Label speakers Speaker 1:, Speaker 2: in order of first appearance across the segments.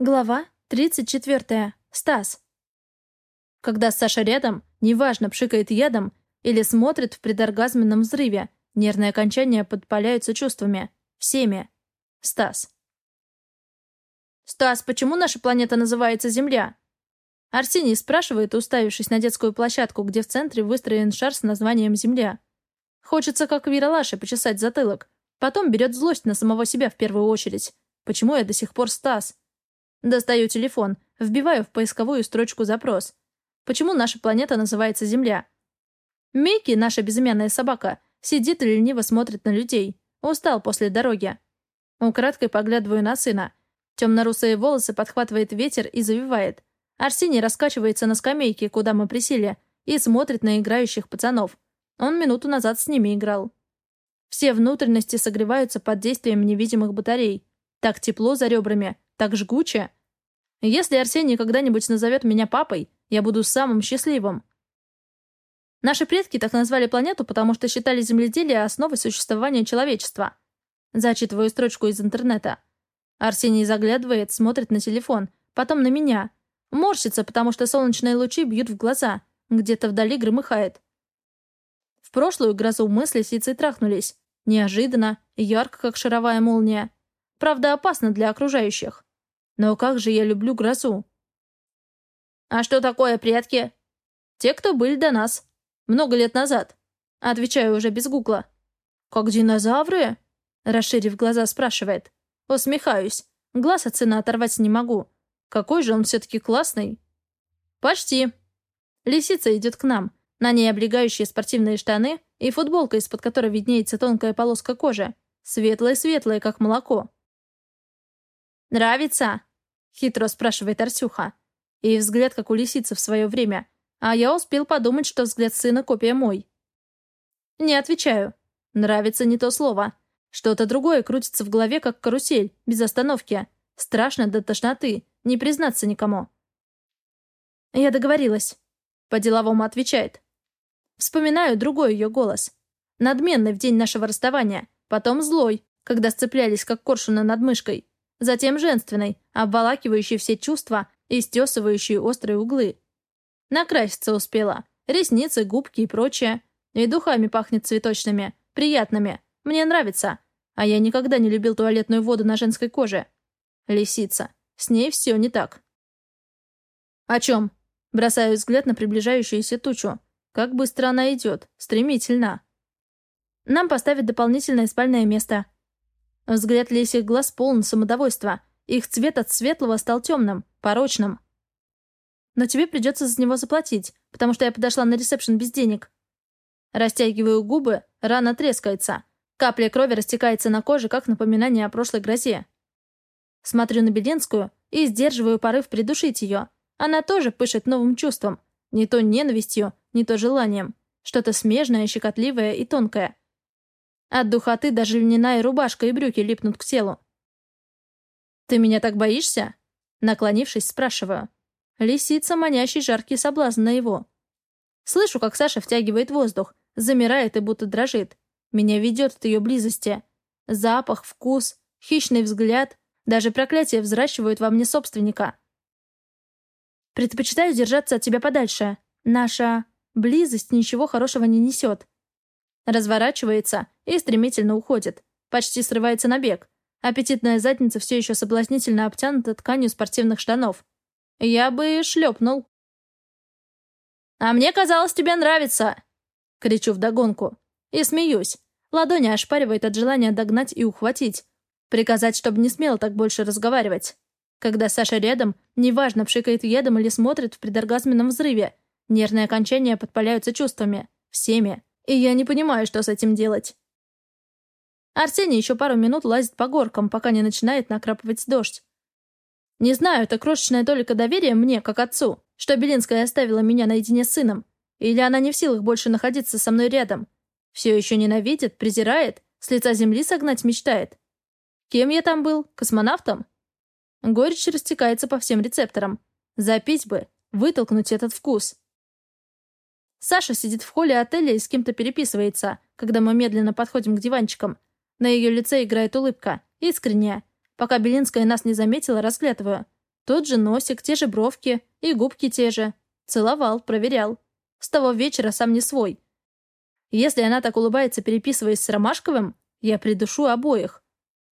Speaker 1: Глава 34. Стас. Когда Саша рядом, неважно, пшикает ядом или смотрит в предоргазменном взрыве, нервные окончания подпаляются чувствами. Всеми. Стас. «Стас, почему наша планета называется Земля?» Арсений спрашивает, уставившись на детскую площадку, где в центре выстроен шар с названием «Земля». Хочется, как в Яралаше, почесать затылок. Потом берет злость на самого себя в первую очередь. Почему я до сих пор Стас? Достаю телефон, вбиваю в поисковую строчку запрос. Почему наша планета называется Земля? Микки, наша безымянная собака, сидит и лениво смотрит на людей. Устал после дороги. Украдкой поглядываю на сына. Темно-русые волосы подхватывает ветер и завивает. Арсений раскачивается на скамейке, куда мы присели, и смотрит на играющих пацанов. Он минуту назад с ними играл. Все внутренности согреваются под действием невидимых батарей. Так тепло за ребрами, так жгуче. Если Арсений когда-нибудь назовет меня папой, я буду самым счастливым. Наши предки так назвали планету, потому что считали земледелие основой существования человечества. Зачитываю строчку из интернета. Арсений заглядывает, смотрит на телефон, потом на меня. Морщится, потому что солнечные лучи бьют в глаза. Где-то вдали громыхает. В прошлую грозу мы с лисицей трахнулись. Неожиданно, ярко, как шаровая молния. Правда, опасно для окружающих. Но как же я люблю грозу. «А что такое предки?» «Те, кто были до нас. Много лет назад». Отвечаю уже без гугла. «Как динозавры?» Расширив глаза, спрашивает. Усмехаюсь. Глаз от сына оторвать не могу. Какой же он все-таки классный. «Почти». Лисица идет к нам. На ней облегающие спортивные штаны и футболка, из-под которой виднеется тонкая полоска кожи. Светлая-светлая, как молоко. «Нравится?» Хитро спрашивает Арсюха. И взгляд, как у лисицы в свое время. А я успел подумать, что взгляд сына копия мой. Не отвечаю. Нравится не то слово. Что-то другое крутится в голове, как карусель, без остановки. Страшно до тошноты, не признаться никому. Я договорилась. По-деловому отвечает. Вспоминаю другой ее голос. Надменный в день нашего расставания, потом злой, когда сцеплялись, как коршуны над мышкой. Затем женственной, обволакивающей все чувства и стесывающей острые углы. Накраситься успела. Ресницы, губки и прочее. И духами пахнет цветочными, приятными. Мне нравится. А я никогда не любил туалетную воду на женской коже. Лисица. С ней все не так. «О чем?» Бросаю взгляд на приближающуюся тучу. Как быстро она идет. Стремительно. Нам поставят дополнительное спальное место. Взгляд лисих глаз полон самодовольства. Их цвет от светлого стал темным, порочным. Но тебе придется за него заплатить, потому что я подошла на ресепшн без денег. Растягиваю губы, рана трескается. Капля крови растекается на коже, как напоминание о прошлой грозе. Смотрю на Беленскую и сдерживаю порыв придушить ее. Она тоже пышет новым чувством. Не то ненавистью, не то желанием. Что-то смежное, щекотливое и тонкое. От духоты даже льняная рубашка и брюки липнут к телу. «Ты меня так боишься?» Наклонившись, спрашиваю. Лисица, манящий жаркий соблазн на его. Слышу, как Саша втягивает воздух, замирает и будто дрожит. Меня ведет от ее близости. Запах, вкус, хищный взгляд, даже проклятие взращивают во мне собственника. Предпочитаю держаться от тебя подальше. Наша близость ничего хорошего не несет. Разворачивается и стремительно уходит. Почти срывается на бег. Аппетитная задница все еще соблазнительно обтянута тканью спортивных штанов. Я бы шлепнул. «А мне казалось, тебе нравится!» Кричу вдогонку. И смеюсь. Ладони ошпаривает от желания догнать и ухватить. Приказать, чтобы не смело так больше разговаривать. Когда Саша рядом, неважно, пшикает едом или смотрит в предоргазменном взрыве, нервные окончания подпаляются чувствами. Всеми и я не понимаю, что с этим делать. Арсений еще пару минут лазит по горкам, пока не начинает накрапывать дождь. Не знаю, это крошечная толика доверия мне, как отцу, что Белинская оставила меня наедине с сыном, или она не в силах больше находиться со мной рядом. Все еще ненавидит, презирает, с лица земли согнать мечтает. Кем я там был? Космонавтом? Горечь растекается по всем рецепторам. Запить бы, вытолкнуть этот вкус. Саша сидит в холле отеля и с кем-то переписывается, когда мы медленно подходим к диванчикам. На ее лице играет улыбка, искренняя. Пока Белинская нас не заметила, разглядываю. Тот же носик, те же бровки и губки те же. Целовал, проверял. С того вечера сам не свой. Если она так улыбается, переписываясь с Ромашковым, я придушу обоих.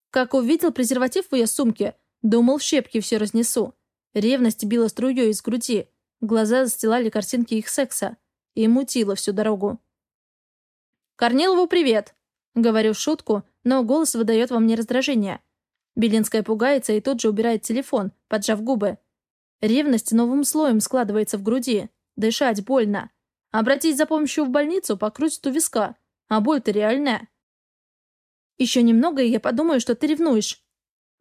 Speaker 1: Как увидел презерватив в ее сумке, думал, в щепки все разнесу. Ревность била струей из груди. Глаза застилали картинки их секса. И мутила всю дорогу. «Корнилову привет!» Говорю шутку, но голос выдает во мне раздражение. Белинская пугается и тут же убирает телефон, поджав губы. Ревность новым слоем складывается в груди. Дышать больно. Обратись за помощью в больницу, покрутит у виска. А боль-то реальная. Еще немного, и я подумаю, что ты ревнуешь.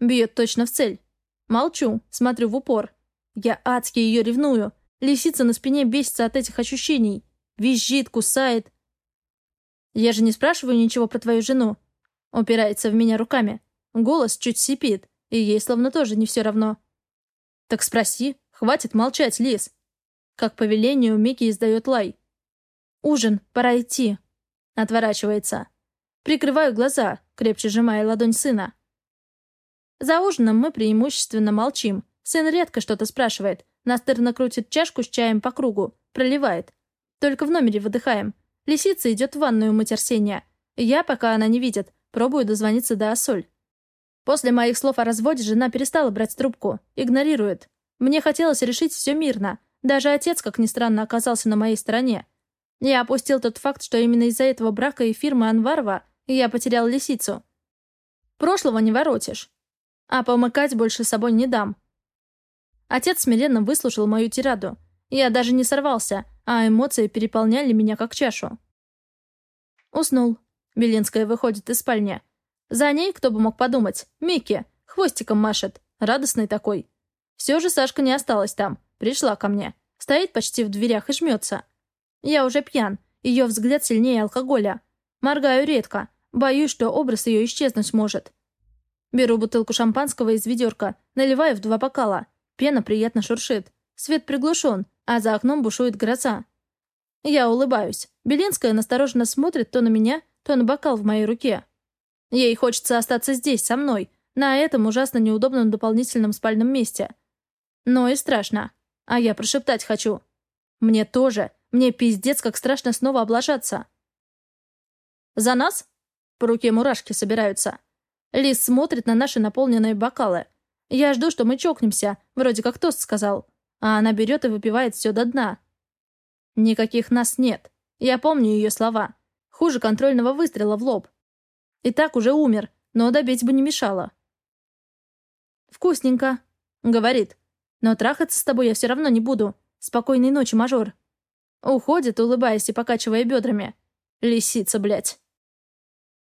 Speaker 1: Бьет точно в цель. Молчу, смотрю в упор. Я адски ее ревную. Лисица на спине бесится от этих ощущений. Визжит, кусает. Я же не спрашиваю ничего про твою жену. Упирается в меня руками. Голос чуть сипит, и ей словно тоже не все равно. Так спроси, хватит молчать, Лис. Как по велению Микки издает лай. «Ужин, пора идти». Отворачивается. Прикрываю глаза, крепче сжимая ладонь сына. За ужином мы преимущественно молчим. Сын редко что-то спрашивает. Настырно крутит чашку с чаем по кругу. Проливает. Только в номере выдыхаем. Лисица идет в ванную мыть Арсения. Я, пока она не видит, пробую дозвониться до Ассоль. После моих слов о разводе жена перестала брать трубку. Игнорирует. Мне хотелось решить все мирно. Даже отец, как ни странно, оказался на моей стороне. Я опустил тот факт, что именно из-за этого брака и фирмы Анварова я потерял лисицу. Прошлого не воротишь. А помыкать больше собой не дам. Отец смиренно выслушал мою тираду. Я даже не сорвался, а эмоции переполняли меня как чашу. Уснул. Белинская выходит из спальни. За ней, кто бы мог подумать, Микки, хвостиком машет, радостный такой. Все же Сашка не осталась там, пришла ко мне. Стоит почти в дверях и жмется. Я уже пьян, ее взгляд сильнее алкоголя. Моргаю редко, боюсь, что образ ее исчезнуть может. Беру бутылку шампанского из ведерка, наливаю в два бокала. Пена приятно шуршит. Свет приглушен, а за окном бушует гроза. Я улыбаюсь. Белинская настороженно смотрит то на меня, то на бокал в моей руке. Ей хочется остаться здесь, со мной, на этом ужасно неудобном дополнительном спальном месте. Но и страшно. А я прошептать хочу. Мне тоже. Мне пиздец, как страшно снова облажаться. «За нас?» По руке мурашки собираются. Лис смотрит на наши наполненные бокалы. Я жду, что мы чокнемся, вроде как тост сказал. А она берет и выпивает все до дна. Никаких нас нет. Я помню ее слова. Хуже контрольного выстрела в лоб. И так уже умер, но добить бы не мешало. «Вкусненько», — говорит. «Но трахаться с тобой я все равно не буду. Спокойной ночи, мажор». Уходит, улыбаясь и покачивая бедрами. Лисица, блядь.